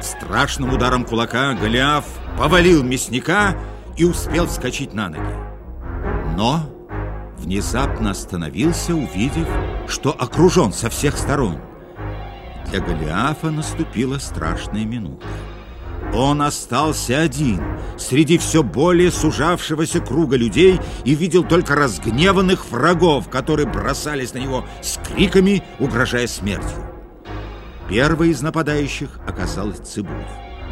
Страшным ударом кулака Голиаф повалил мясника и успел вскочить на ноги. Но внезапно остановился, увидев, что окружен со всех сторон. Для Голиафа наступила страшная минута. Он остался один среди все более сужавшегося круга людей и видел только разгневанных врагов, которые бросались на него с криками, угрожая смертью. Первой из нападающих оказалась Цибуль.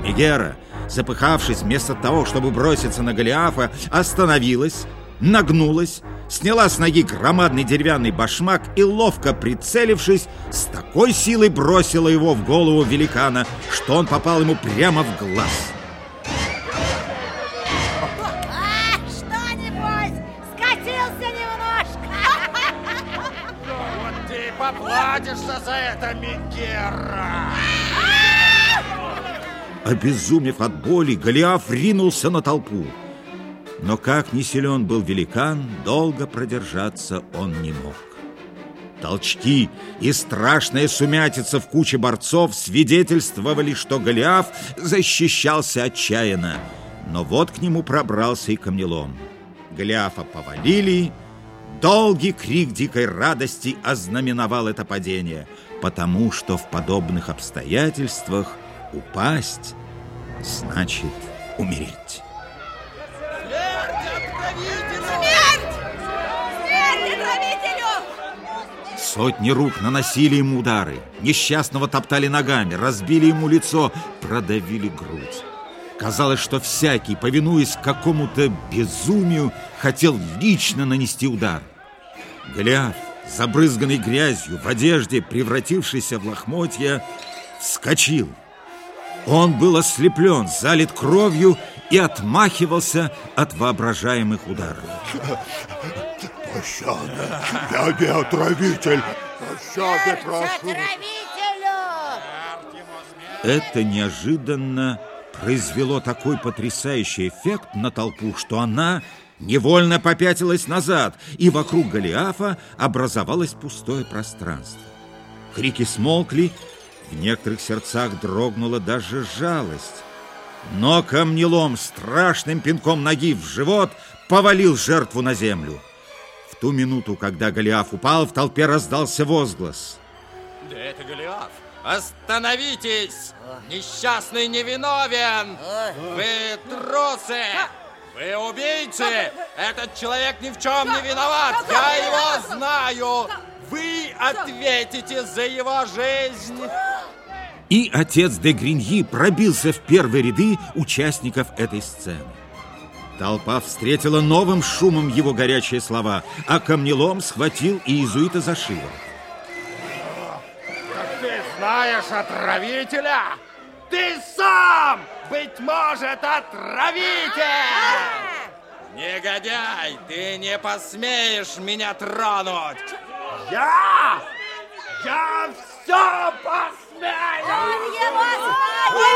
Мегера, запыхавшись вместо того, чтобы броситься на Голиафа, остановилась, нагнулась, сняла с ноги громадный деревянный башмак и, ловко прицелившись, с такой силой бросила его в голову великана, что он попал ему прямо в глаз. Поплатишься за это, Мегера! Обезумев от боли, Голиаф ринулся на толпу. Но как не силен был великан, долго продержаться он не мог. Толчки и страшная сумятица в куче борцов свидетельствовали, что Голиаф защищался отчаянно. Но вот к нему пробрался и камнелом. Голиафа повалили. Долгий крик дикой радости ознаменовал это падение, потому что в подобных обстоятельствах упасть значит умереть. Сотни рук наносили ему удары, несчастного топтали ногами, разбили ему лицо, продавили грудь. Казалось, что всякий, повинуясь какому-то безумию, хотел лично нанести удар. Голиаф, забрызганный грязью, в одежде, превратившийся в лохмотья, вскочил. Он был ослеплен, залит кровью и отмахивался от воображаемых ударов. Пощады, я не отравитель. Пощады прошу. отравителю! Это неожиданно произвело такой потрясающий эффект на толпу, что она невольно попятилась назад, и вокруг Голиафа образовалось пустое пространство. Крики смолкли, в некоторых сердцах дрогнула даже жалость. Но камнелом страшным пинком ноги в живот повалил жертву на землю. В ту минуту, когда Голиаф упал, в толпе раздался возглас. Да это Голиаф! Остановитесь! Несчастный невиновен! Вы трусы! Вы убийцы! Этот человек ни в чем не виноват! Я его знаю! Вы ответите за его жизнь! И отец де Гриньи пробился в первые ряды участников этой сцены. Толпа встретила новым шумом его горячие слова, а камнелом схватил иезуита за шиворот знаешь отравителя? Ты сам, быть может, отравитель! Негодяй, ты не посмеешь меня тронуть! Я? Я все посмею! Он его знает!